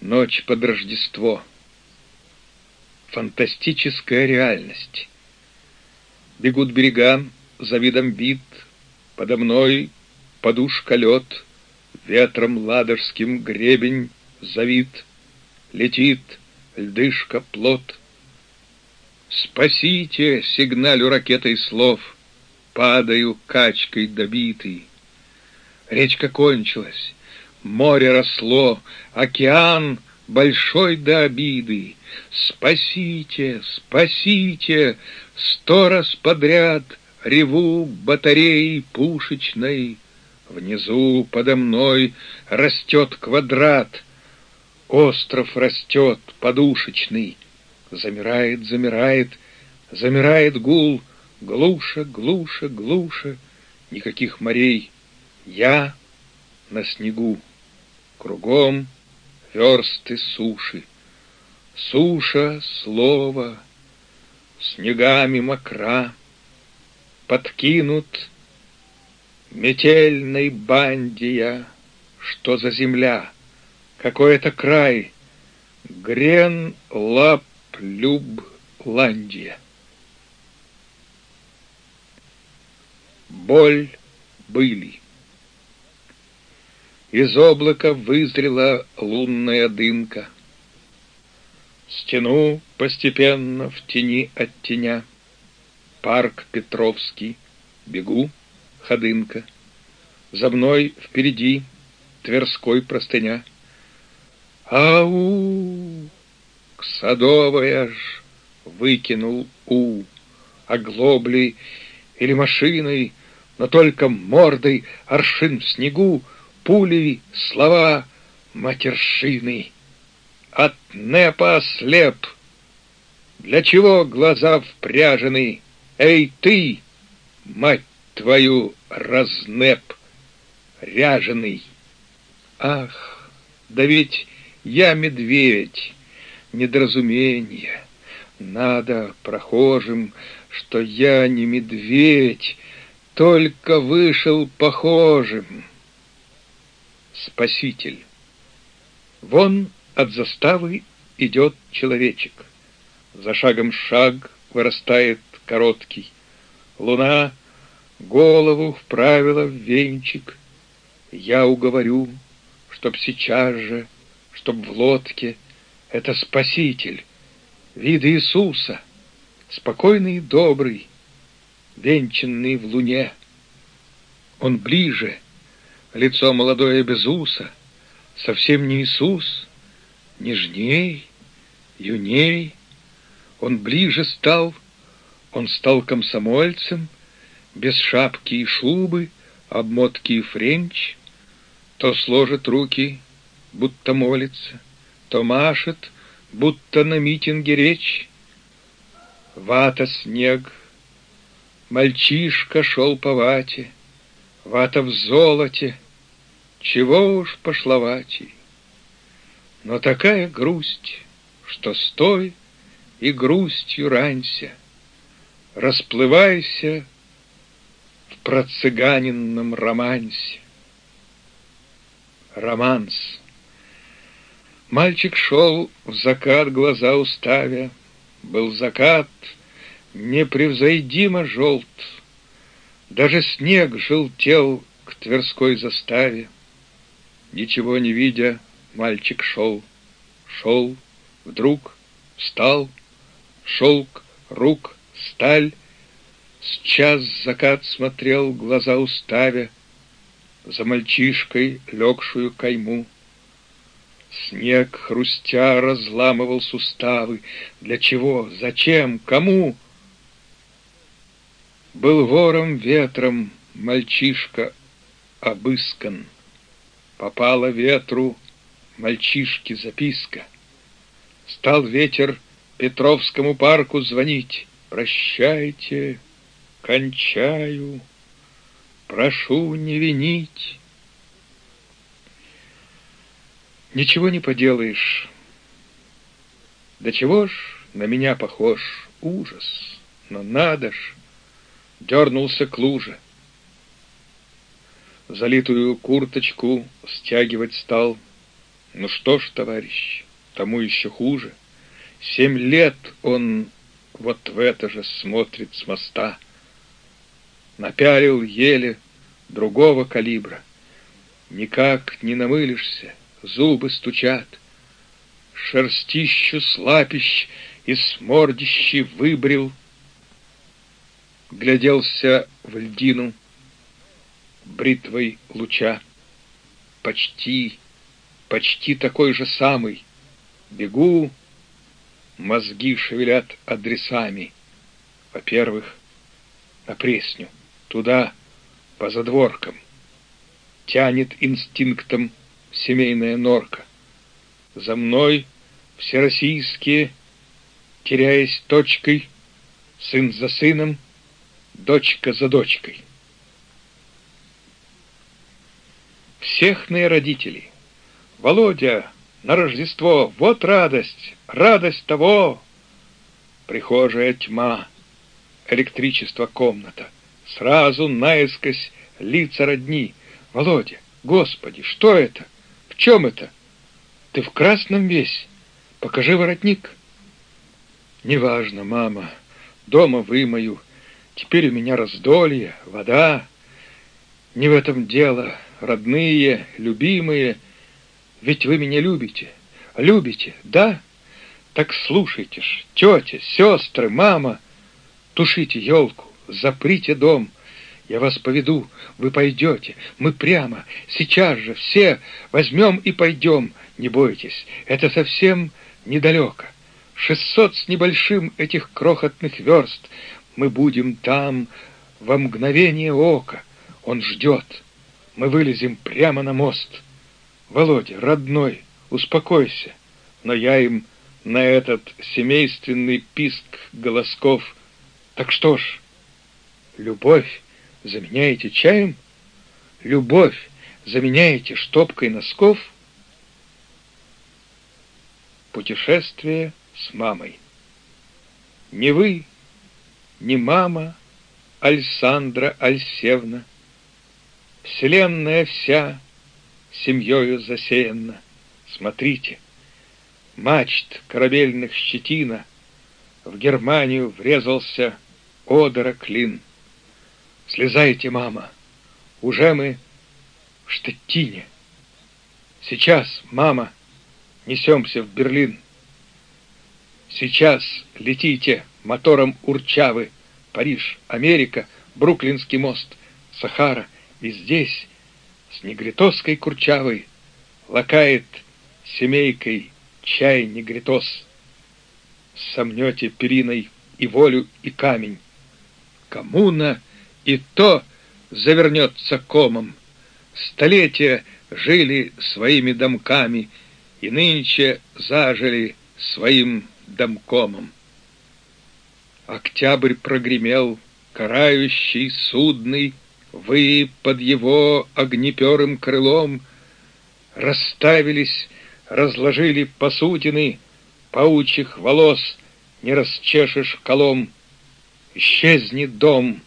Ночь под Рождество. Фантастическая реальность. Бегут берега, за видом бит, Подо мной подушка лед, Ветром ладожским гребень завит, Летит льдышка плот. Спасите, сигналю ракетой слов, Падаю качкой добитый. Речка кончилась, море росло, Океан большой до обиды. Спасите, спасите, сто раз подряд — Реву батареи пушечной, Внизу подо мной растет квадрат, Остров растет подушечный. Замирает, замирает, замирает гул, Глуша, глуша, глуша, никаких морей. Я на снегу, кругом версты суши. Суша, слово, снегами мокра, подкинут метельной бандия, что за земля, какой это край, Грен лап люб ландия. Боль были. Из облака вызрела лунная дымка. Стену постепенно в тени от теня — парк Петровский, бегу, ходынка. За мной впереди Тверской простыня. Ау! К садовой аж выкинул у, оглоблей или машиной, но только мордой аршин в снегу, пулей слова матершины. От непа ослеп. Для чего глаза впряжены? Эй, ты, мать твою, разнеп, ряженый! Ах, да ведь я медведь, недоразумение. Надо прохожим, что я не медведь, только вышел похожим. Спаситель. Вон от заставы идет человечек. За шагом шаг вырастает короткий. Луна голову вправила в венчик. Я уговорю, чтоб сейчас же, чтоб в лодке, это Спаситель, вид Иисуса, спокойный и добрый, венчанный в луне. Он ближе, лицо молодое без уса, совсем не Иисус, нежней, юней. Он ближе стал, он стал комсомольцем, без шапки и шубы, обмотки и френч, то сложит руки, будто молится, то машет, будто на митинге речь. Вата снег, мальчишка шел по вате, вата в золоте, чего уж пошловатей. Но такая грусть, что стой и грустью ранься, расплывайся в процыганенном романсе. Романс. Мальчик шел в закат, глаза уставя. Был закат непревзойдимо желт. Даже снег желтел к Тверской заставе. Ничего не видя, мальчик шел. Шел, вдруг встал, шелк рук сталь, Сейчас закат смотрел, глаза уставя, За мальчишкой легшую кайму. Снег, хрустя, разламывал суставы. Для чего? Зачем? Кому? Был вором ветром мальчишка обыскан. Попала ветру мальчишке записка. Стал ветер Петровскому парку звонить. Прощайте, кончаю, прошу не винить. Ничего не поделаешь. Да чего ж на меня похож ужас, но надо ж, дернулся к луже. Залитую курточку стягивать стал, Ну что ж, товарищ, тому еще хуже. Семь лет он вот в это же смотрит с моста. Напялил еле другого калибра. Никак не намылишься, зубы стучат. Шерстищу слапищ и смордищи выбрил. Гляделся в льдину бритвой луча. Почти, почти такой же самый. Бегу, мозги шевелят адресами. Во-первых, на Пресню, туда, по задворкам. Тянет инстинктом семейная норка. За мной всероссийские, теряясь точкой, сын за сыном, дочка за дочкой. Всехные родители. Володя, на Рождество, вот радость, радость того. Прихожая тьма, электричество комната. Сразу наискось лица родни. Володя, господи, что это? В чем это? Ты в красном весь. Покажи воротник. Неважно, мама. Дома вымою. Теперь у меня раздолье, вода. Не в этом дело, родные, любимые. Ведь вы меня любите. Любите, да? Так слушайте ж, тетя, сестры, мама. Тушите елку, заприте дом. Я вас поведу, вы пойдете. Мы прямо, сейчас же, все возьмем и пойдем. Не бойтесь, это совсем недалеко. Шестьсот с небольшим этих крохотных верст. Мы будем там во мгновение ока. Он ждет. Мы вылезем прямо на мост. Володя, родной, успокойся. Но я им на этот семейственный писк голосков. Так что ж, любовь заменяете чаем? Любовь заменяете штопкой носков? Путешествие с мамой. Не вы, не мама Александра Альсевна, Вселенная вся семьёю засеяна. Смотрите, мачт корабельных щетина, В Германию врезался Одера клин. Слезайте, мама, уже мы в Штеттине. Сейчас, мама, несемся в Берлин. Сейчас летите мотором урчавы, Париж, Америка, Бруклинский мост, Сахара, и здесь с негритоской курчавой лакает семейкой чай негритос. Сомнете периной и волю, и камень. Коммуна и то завернется комом. Столетия жили своими домками, и нынче зажили своим домкомом. Октябрь прогремел, карающий, судный, вы под его огнеперым крылом Расставились, разложили посудины, Паучих волос не расчешешь колом. Исчезнет дом,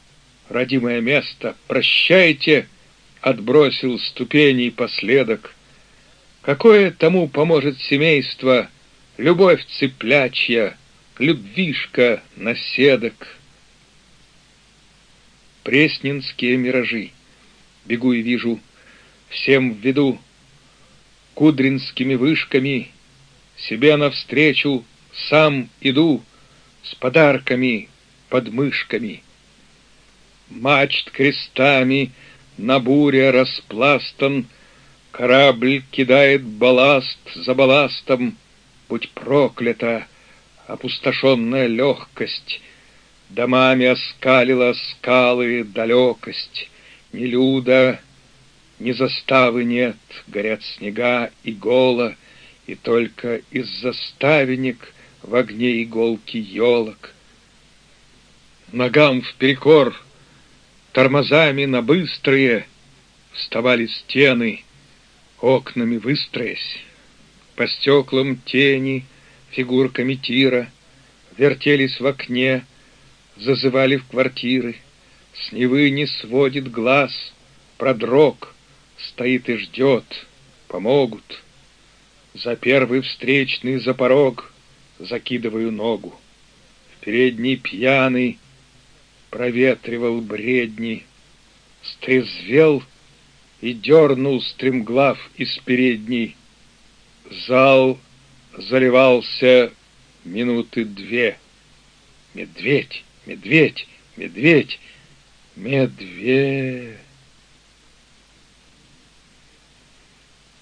родимое место, прощайте, Отбросил ступеней последок. Какое тому поможет семейство, Любовь цыплячья, любвишка наседок? Пресненские миражи. Бегу и вижу, всем в виду, Кудринскими вышками. Себе навстречу. Сам иду. С подарками под мышками. Мачт крестами на буре распластан, Корабль кидает балласт за балластом, Будь проклята опустошенная легкость — Домами оскалила скалы далекость, Ни люда, ни заставы нет, Горят снега и гола, И только из заставенек В огне иголки елок. Ногам вперекор, тормозами на быстрые Вставали стены, окнами выстроясь. По стеклам тени, фигурками тира Вертелись в окне, зазывали в квартиры. С Невы не сводит глаз, продрог, стоит и ждет, помогут. За первый встречный за порог закидываю ногу. В передний пьяный проветривал бредни, Стрезвел и дернул стремглав из передней. Зал заливался минуты две. Медведь, медведь, медведь, медведь.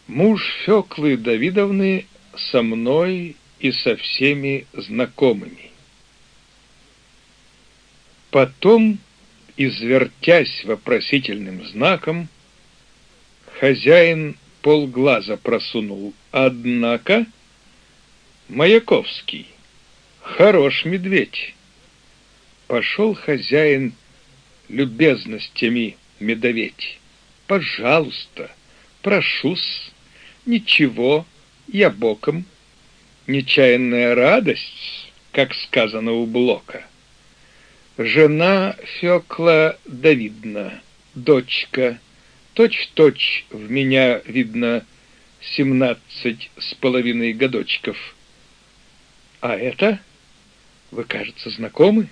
Муж Феклы Давидовны со мной и со всеми знакомыми. Потом, извертясь вопросительным знаком, хозяин полглаза просунул. Однако Маяковский, хорош медведь. Пошел хозяин любезностями медоветь. Пожалуйста, прошусь, ничего, я боком. Нечаянная радость, как сказано у Блока. Жена Фёкла Давидна, дочка, точь-точь в меня видно семнадцать с половиной годочков. А это, вы, кажется, знакомы?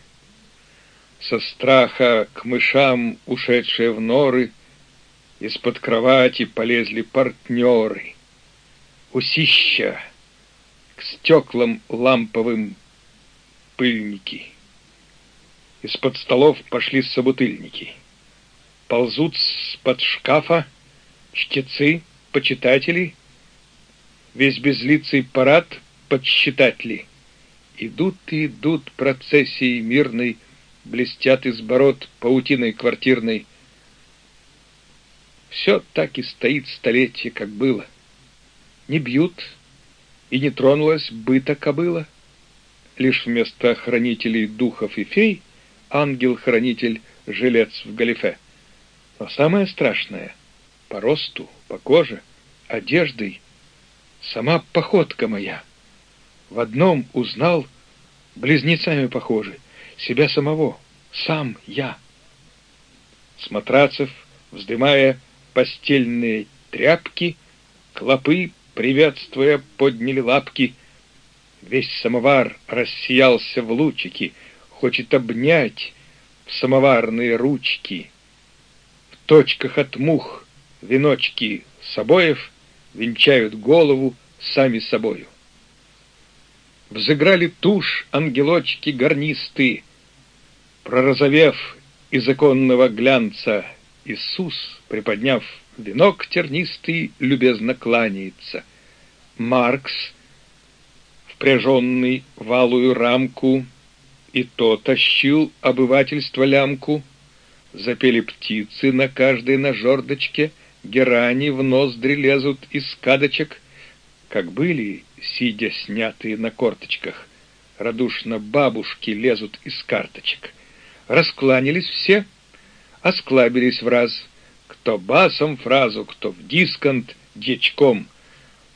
Со страха к мышам, ушедшие в норы, из-под кровати полезли партнеры. Усища к стеклам ламповым пыльники. Из-под столов пошли собутыльники. Ползут с-под шкафа чтецы, почитатели, весь безлицый парад подсчитатели. Идут и идут процессии мирной, блестят из бород паутиной квартирной. Все так и стоит столетие, как было. Не бьют, и не тронулась быта кобыла. Лишь вместо хранителей духов и фей ангел-хранитель жилец в галифе. Но самое страшное — по росту, по коже, одеждой, сама походка моя. В одном узнал, близнецами похожи, себя самого, сам я. С матрацев, вздымая постельные тряпки, клопы, приветствуя, подняли лапки. Весь самовар рассиялся в лучики — хочет обнять в самоварные ручки. В точках от мух веночки с обоев венчают голову сами собою. Взыграли тушь ангелочки гарнисты, пророзовев из законного глянца, Иисус, приподняв венок тернистый, любезно кланяется. Маркс, впряженный валую рамку, и то тащил обывательство лямку. Запели птицы на каждой на жердочке, герани в ноздри лезут из кадочек, как были, сидя снятые на корточках, радушно бабушки лезут из карточек. Раскланялись все, осклабились в раз, кто басом фразу, кто в дисконт дичком —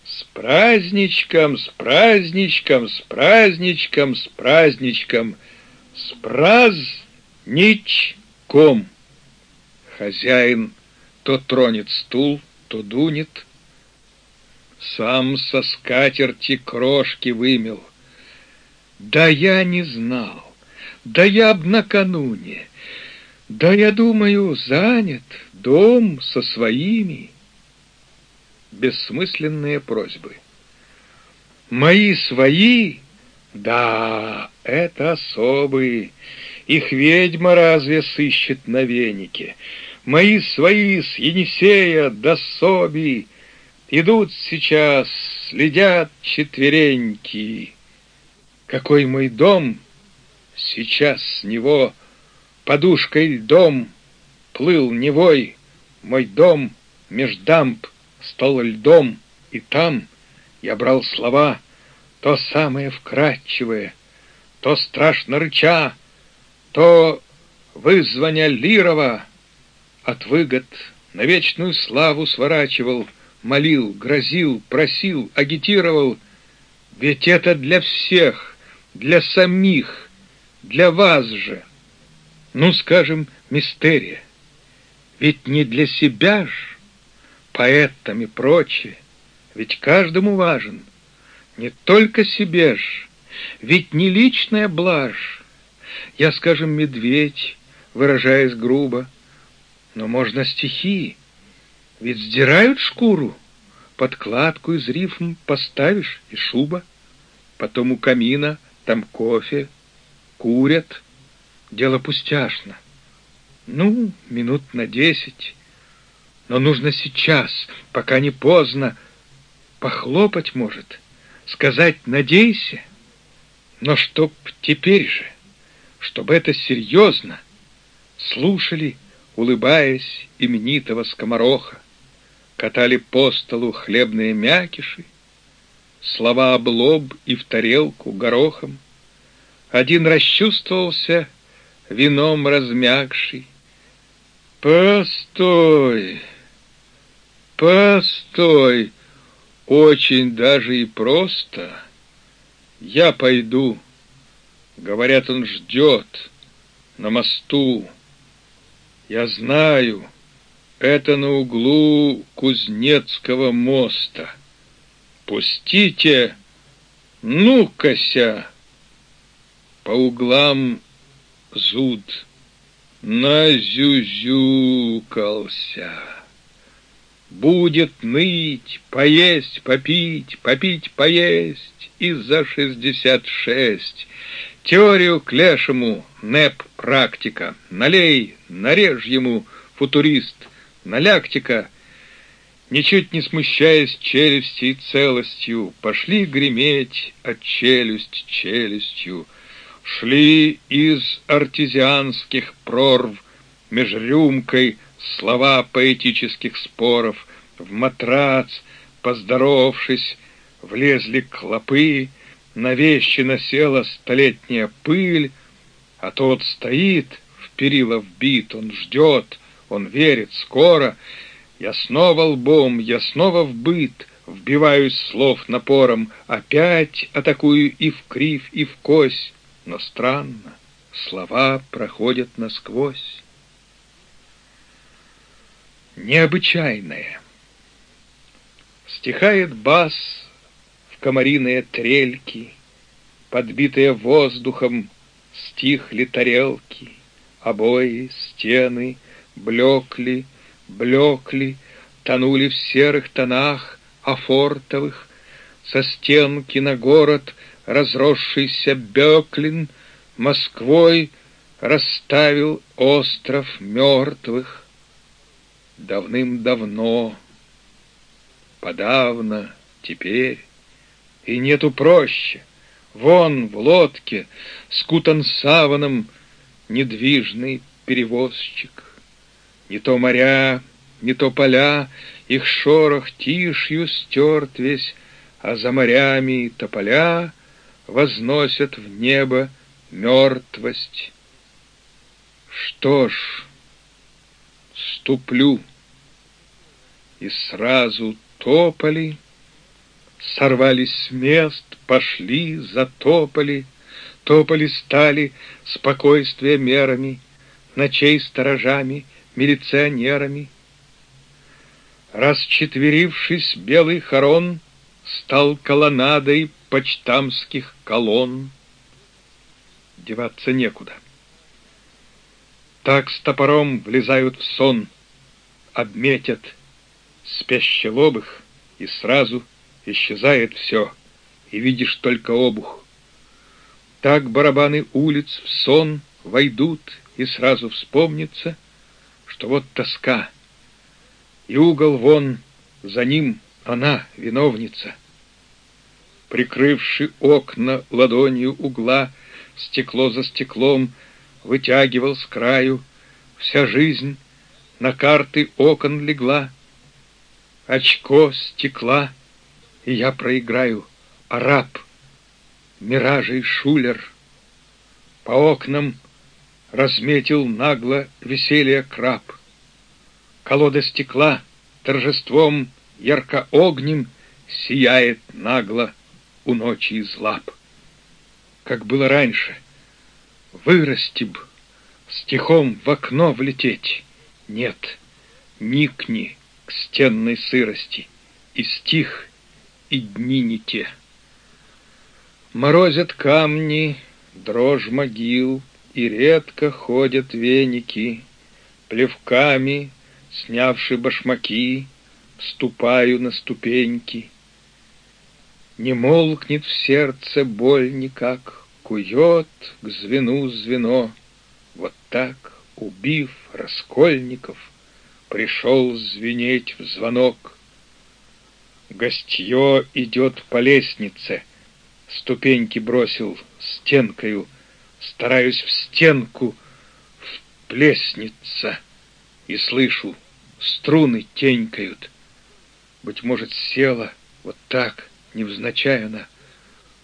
с праздничком, с праздничком, с праздничком, с праздничком, с праздничком. Хозяин то тронет стул, то дунет, сам со скатерти крошки вымел. Да я не знал, да я б накануне, да я думаю, занят дом со своими бессмысленные просьбы. Мои свои? Да, это особые. Их ведьма разве сыщет на венике? Мои свои с Енисея до Соби Идут сейчас, следят четвереньки. Какой мой дом? Сейчас с него подушкой льдом Плыл невой мой дом меж дамб стал льдом, и там я брал слова, то самое вкрадчивое, то страшно рыча, то вызвания Лирова от выгод на вечную славу сворачивал, молил, грозил, просил, агитировал. Ведь это для всех, для самих, для вас же. Ну, скажем, мистерия. Ведь не для себя ж поэтам и прочее. ведь каждому важен, не только себе ж, ведь не личная блажь. Я, скажем, медведь, выражаясь грубо, но можно стихи, ведь сдирают шкуру, подкладку из рифм поставишь и шуба, потом у камина там кофе, курят, дело пустяшно. Ну, минут на десять, но нужно сейчас, пока не поздно, похлопать может, сказать «надейся», но чтоб теперь же, чтобы это серьезно, слушали, улыбаясь, именитого скомороха, катали по столу хлебные мякиши, слова об лоб и в тарелку горохом. Один расчувствовался, вином размягший. «Постой! Постой! Очень даже и просто. Я пойду». Говорят, он ждет на мосту. Я знаю, это на углу Кузнецкого моста. Пустите, ну-кася, по углам зуд назюзюкался. Будет ныть, поесть, попить, попить, поесть из-за шестьдесят шесть. Теорию к лешему, НЭП практика. Налей, нарежь ему, футурист, наляктика — ничуть не смущаясь челюсти и целостью, пошли греметь от челюсть челюстью, шли из артезианских прорв меж рюмкой слова поэтических споров, в матрац, поздоровавшись, влезли клопы, на вещи насела столетняя пыль, а тот стоит, в перила вбит, он ждет, он верит скоро — я снова лбом, я снова в быт, Вбиваюсь слов напором, Опять атакую и в крив, и в кось. Но странно, слова проходят насквозь. Необычайное. Стихает бас в комариные трельки, Подбитые воздухом стихли тарелки, Обои, стены блекли, блекли, тонули в серых тонах афортовых, со стенки на город разросшийся Беклин Москвой расставил остров мертвых. Давным-давно, подавно, теперь, и нету проще. Вон в лодке, скутан саваном, недвижный перевозчик. Не то моря, не то поля, их шорох тишью стерт весь, а за морями тополя возносят в небо мертвость. Что ж, ступлю, и сразу тополи, сорвались с мест, пошли, затопали, тополи стали спокойствия мерами, ночей сторожами, милиционерами. Расчетверившись, белый хорон Стал колоннадой почтамских колонн. Деваться некуда. Так с топором влезают в сон, Обметят спящелобых, И сразу исчезает все, И видишь только обух. Так барабаны улиц в сон Войдут, и сразу вспомнится — что вот тоска, и угол вон, за ним она, виновница. Прикрывши окна ладонью угла, стекло за стеклом вытягивал с краю, вся жизнь на карты окон легла. Очко стекла, и я проиграю, араб, миражей шулер. По окнам разметил нагло веселье краб. Колода стекла торжеством ярко-огнем сияет нагло у ночи из лап. Как было раньше, вырасти б, стихом в окно влететь. Нет, никни к стенной сырости, и стих и дни не те. Морозят камни, дрожь могил, И редко ходят веники, Плевками, снявши башмаки, Ступаю на ступеньки. Не молкнет в сердце боль никак, Кует к звену звено. Вот так, убив раскольников, Пришел звенеть в звонок. Гостье идет по лестнице, Ступеньки бросил стенкою, Стараюсь в стенку вплесниться, И слышу, струны тенькают. Быть может, села вот так, невзначай она,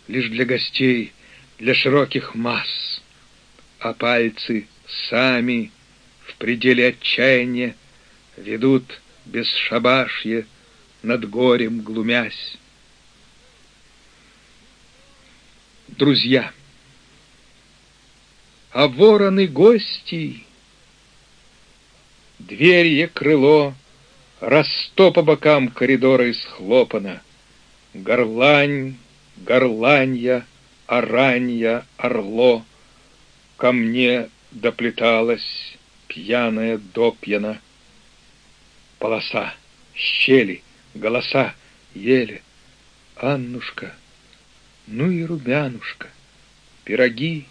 Лишь для гостей, для широких масс, А пальцы сами в пределе отчаяния Ведут без шабашье, над горем глумясь. Друзья, а вороны гости, Дверье крыло, Расто по бокам коридора исхлопано, Горлань, горланья, оранья, орло, Ко мне доплеталась пьяная допьяна. Полоса, щели, голоса, ели. Аннушка, ну и румянушка, пироги,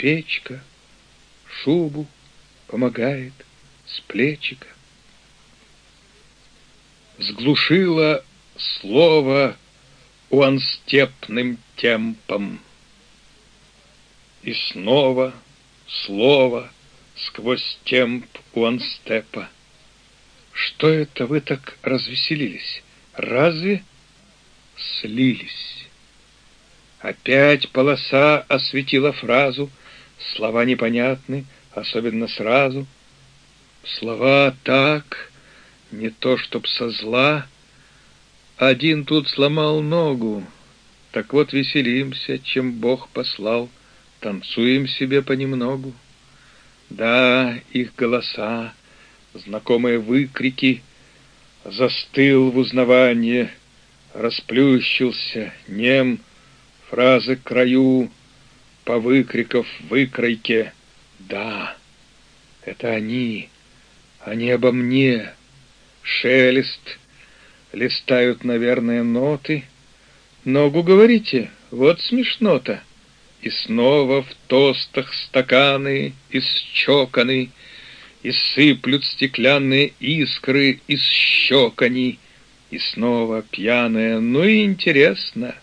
печка, шубу помогает с плечика. Сглушило слово уанстепным темпом. И снова слово сквозь темп уанстепа. Что это вы так развеселились? Разве слились? Опять полоса осветила фразу, слова непонятны, особенно сразу. Слова так, не то чтоб со зла. Один тут сломал ногу, так вот веселимся, чем Бог послал, танцуем себе понемногу. Да, их голоса, знакомые выкрики, Застыл в узнавании, расплющился, нем, Фразы краю, по выкриков выкройке. Да, это они, они обо мне. Шелест, листают, наверное, ноты. Ногу говорите, вот смешно-то. И снова в тостах стаканы исчоканы, И сыплют стеклянные искры из щекони. И снова пьяная, ну и интересно.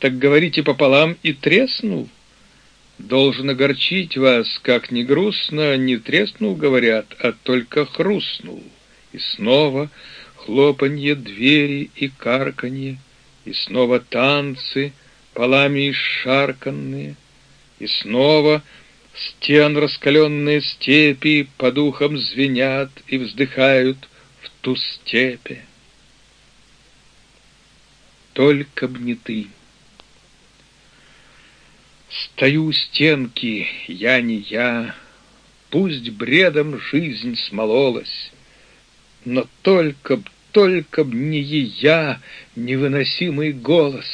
Так говорите пополам и треснул. Должен огорчить вас, как ни грустно, не треснул, говорят, а только хрустнул. И снова хлопанье двери и карканье, и снова танцы, полами шарканные, и снова стен раскаленные степи по духам звенят и вздыхают в ту степи. Только б не ты. Стою у стенки, я не я, Пусть бредом жизнь смололась, Но только б, только б не я, Невыносимый голос.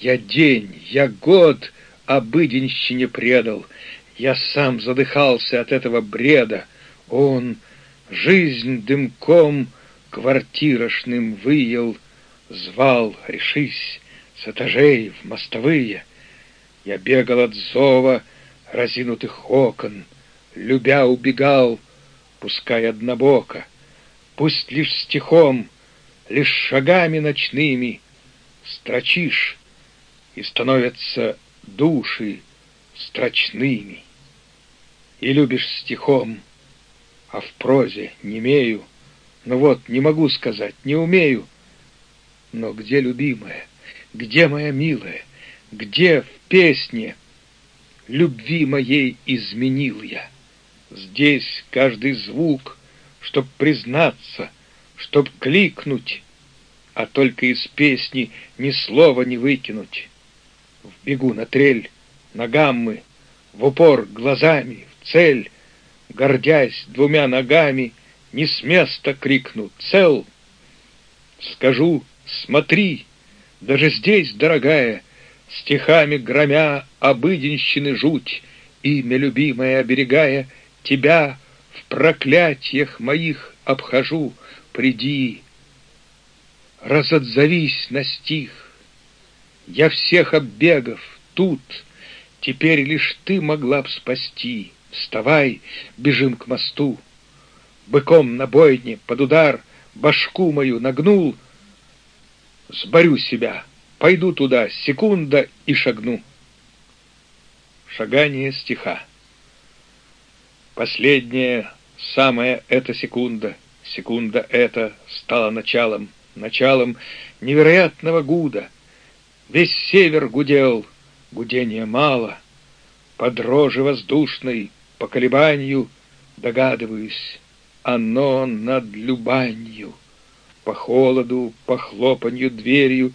Я день, я год обыденщине предал, Я сам задыхался от этого бреда. Он жизнь дымком квартирошным выел, Звал, решись, с этажей в мостовые — я бегал от зова разинутых окон, Любя убегал, пускай однобоко, Пусть лишь стихом, лишь шагами ночными Строчишь, и становятся души строчными. И любишь стихом, а в прозе не имею, Ну вот, не могу сказать, не умею. Но где любимая, где моя милая, где в песне любви моей изменил я? Здесь каждый звук, чтоб признаться, чтоб кликнуть, а только из песни ни слова не выкинуть. В бегу на трель, на гаммы, в упор глазами, в цель, гордясь двумя ногами, не с места крикну «Цел!» Скажу «Смотри!» Даже здесь, дорогая, стихами громя обыденщины жуть, имя любимое оберегая, тебя в проклятиях моих обхожу, приди, разотзовись на стих. Я всех оббегов тут, теперь лишь ты могла б спасти. Вставай, бежим к мосту. Быком на бойне под удар башку мою нагнул. Сборю себя, пойду туда, секунда и шагну. Шагание стиха. Последняя, самая эта секунда, секунда эта стала началом, началом невероятного гуда. Весь север гудел, гудения мало. По дрожи воздушной, по колебанию, догадываюсь, оно над любанью. По холоду, по хлопанью дверью,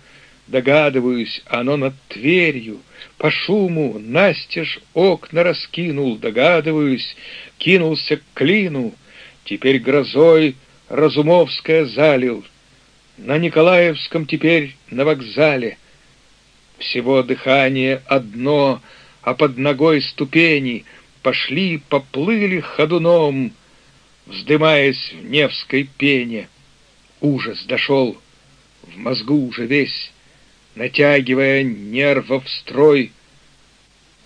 догадываюсь, оно над Тверью. По шуму настежь окна раскинул, догадываюсь, кинулся к клину. Теперь грозой Разумовская залил, на Николаевском теперь на вокзале. Всего дыхание одно, а под ногой ступени Пошли, поплыли ходуном, Вздымаясь в Невской пене. Ужас дошел в мозгу уже весь, Натягивая нервов строй,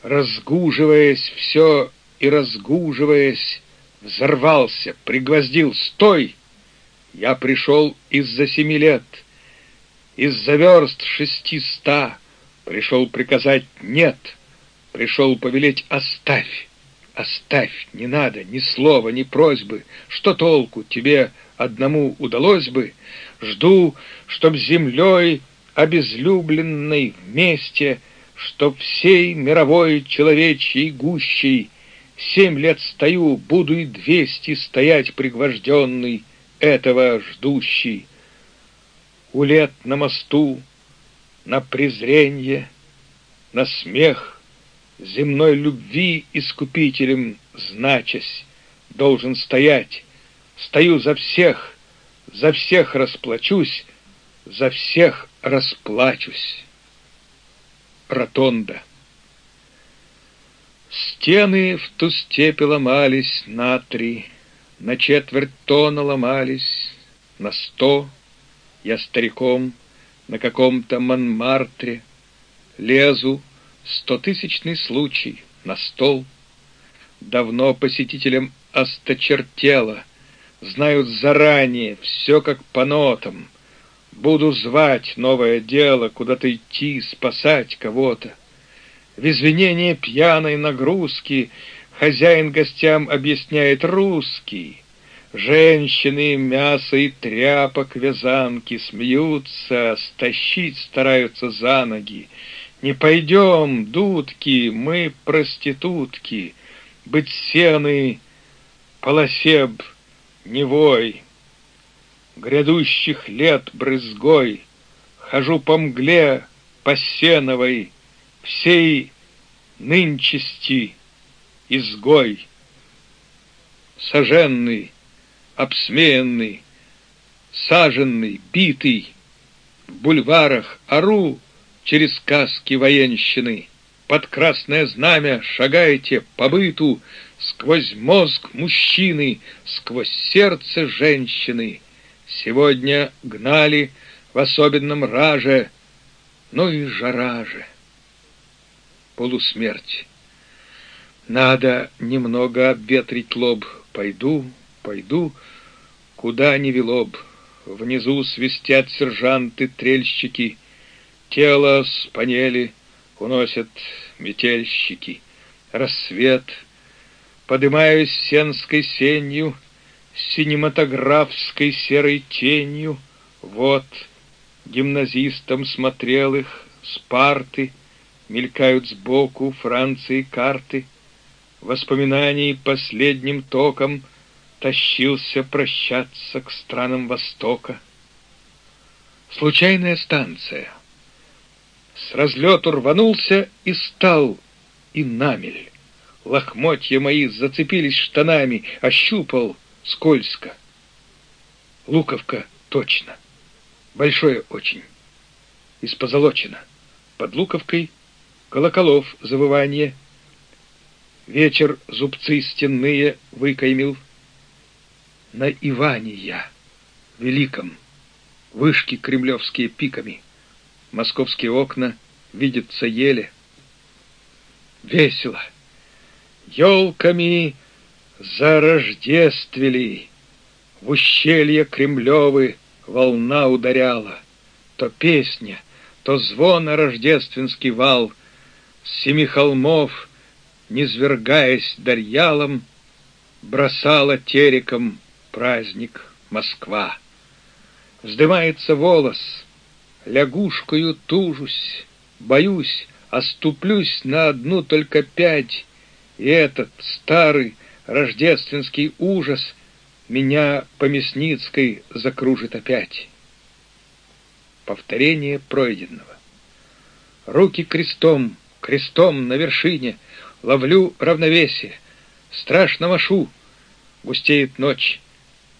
Разгуживаясь все и разгуживаясь, Взорвался, пригвоздил, стой! Я пришел из-за семи лет, из-за верст шестиста, Пришел приказать «нет», пришел повелеть «оставь». Оставь, не надо ни слова, ни просьбы. Что толку тебе одному удалось бы? Жду, чтоб землей обезлюбленной вместе, Чтоб всей мировой человечьей гущей Семь лет стою, буду и двести стоять пригвожденный, Этого ждущий. У лет на мосту, на презренье, на смех — земной любви искупителем значась, должен стоять. Стою за всех, за всех расплачусь, за всех расплачусь. Ротонда. Стены в ту степи ломались на три, на четверть тона ломались, на сто. Я стариком на каком-то Монмартре лезу, стотысячный случай на стол. Давно посетителям осточертело, знают заранее, все как по нотам. Буду звать новое дело, куда-то идти, спасать кого-то. В извинение пьяной нагрузки хозяин гостям объясняет русский. Женщины, мясо и тряпок вязанки смеются, стащить стараются за ноги. Не пойдем, дудки, мы проститутки, Быть сены, полосеб, невой. Грядущих лет брызгой Хожу по мгле, по сеновой, Всей нынчести изгой. Соженный, обсмеянный, Саженный, битый, В бульварах ору, через сказки военщины. Под красное знамя шагайте по быту, Сквозь мозг мужчины, сквозь сердце женщины. Сегодня гнали в особенном раже, Ну и жара же. Полусмерть. Надо немного обветрить лоб. Пойду, пойду, куда ни вело б. Внизу свистят сержанты-трельщики — Тело с панели уносят метельщики. Рассвет, подымаясь сенской сенью, Синематографской серой тенью, Вот гимназистам смотрел их с парты, Мелькают сбоку Франции карты. Воспоминаний последним током Тащился прощаться к странам Востока. Случайная станция — с разлету рванулся и стал, и намель. Лохмотья мои зацепились штанами, ощупал скользко. Луковка точно. Большое очень. из позолочена. Под луковкой колоколов завывание. Вечер зубцы стенные выкаймил. На Иване я, великом, вышки кремлевские пиками, московские окна видятся еле. Весело, елками зарождествели, в ущелье Кремлевы волна ударяла, то песня, то звона рождественский вал, с семи холмов, низвергаясь дарьялом, бросала тереком праздник Москва. Вздымается волос, лягушкою тужусь, боюсь, оступлюсь на одну только пять, и этот старый рождественский ужас меня по Мясницкой закружит опять. Повторение пройденного. Руки крестом, крестом на вершине, ловлю равновесие, страшно машу, густеет ночь,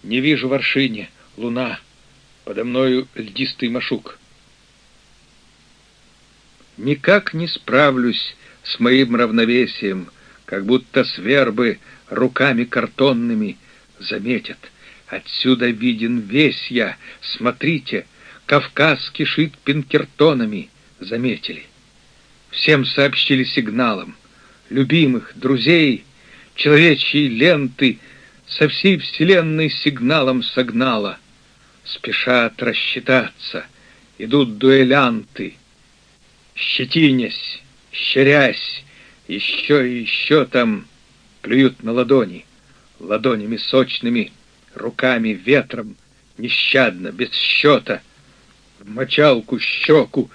не вижу вершине, луна, подо мною льдистый машук. Никак не справлюсь с моим равновесием, как будто с вербы руками картонными заметят. Отсюда виден весь я, смотрите, Кавказ кишит пинкертонами, заметили. Всем сообщили сигналом, любимых, друзей, человечьи ленты со всей вселенной сигналом согнала. Спешат рассчитаться, идут дуэлянты, щетинясь, щерясь, еще и еще там плюют на ладони, ладонями сочными, руками ветром, нещадно, без счета, в мочалку, щеку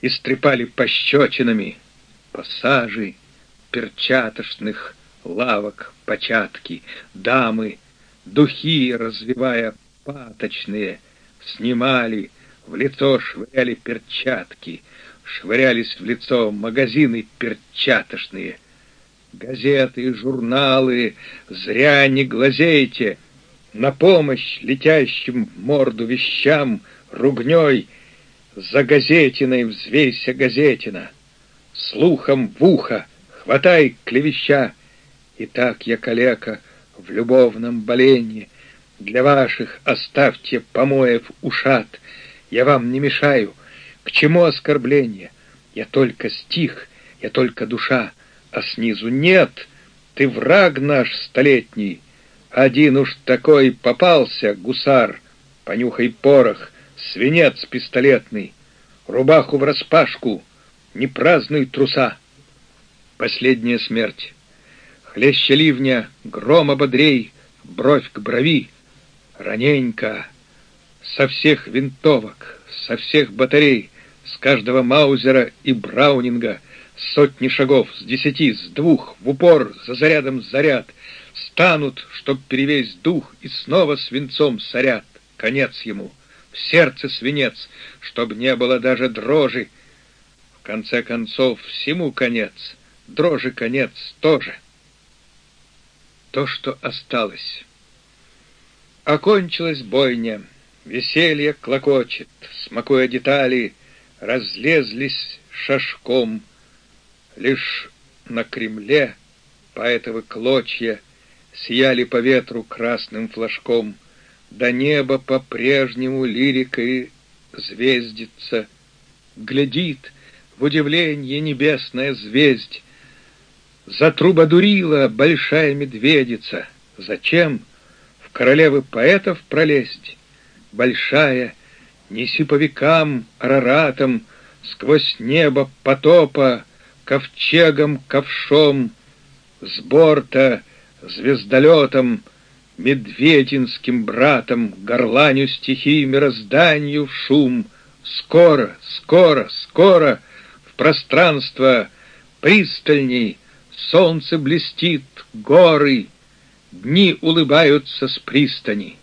истрепали пощечинами, пассажи перчаточных лавок, початки, дамы, духи, развивая паточные, снимали, в лицо швыряли перчатки — швырялись в лицо магазины перчаточные. Газеты, журналы, зря не глазейте. На помощь летящим в морду вещам ругней за газетиной взвейся газетина. Слухом в ухо хватай клевеща. И так я калека в любовном болении. Для ваших оставьте помоев ушат. Я вам не мешаю — к чему оскорбление? Я только стих, я только душа, а снизу нет. Ты враг наш столетний. Один уж такой попался, гусар. Понюхай порох, свинец пистолетный. Рубаху в распашку, не празднуй труса. Последняя смерть. Хлеще ливня, гром ободрей, бровь к брови. Раненько, со всех винтовок, со всех батарей, с каждого Маузера и Браунинга сотни шагов, с десяти, с двух, в упор, за зарядом заряд, станут, чтоб перевесь дух, и снова свинцом сорят. Конец ему, в сердце свинец, чтоб не было даже дрожи. В конце концов, всему конец, дрожи конец тоже. То, что осталось. Окончилась бойня, веселье клокочет, смакуя детали — разлезлись шашком. Лишь на Кремле поэтовы клочья сияли по ветру красным флажком. До неба по-прежнему лирикой звездится, глядит в удивление небесная звездь. Затрубодурила большая медведица. Зачем в королевы поэтов пролезть? Большая Неси по векам, араратам, Сквозь небо потопа, Ковчегом, ковшом, С борта, звездолетом, Медвединским братом, Горланю стихий мирозданию в шум. Скоро, скоро, скоро В пространство пристальней Солнце блестит, горы, Дни улыбаются с пристани.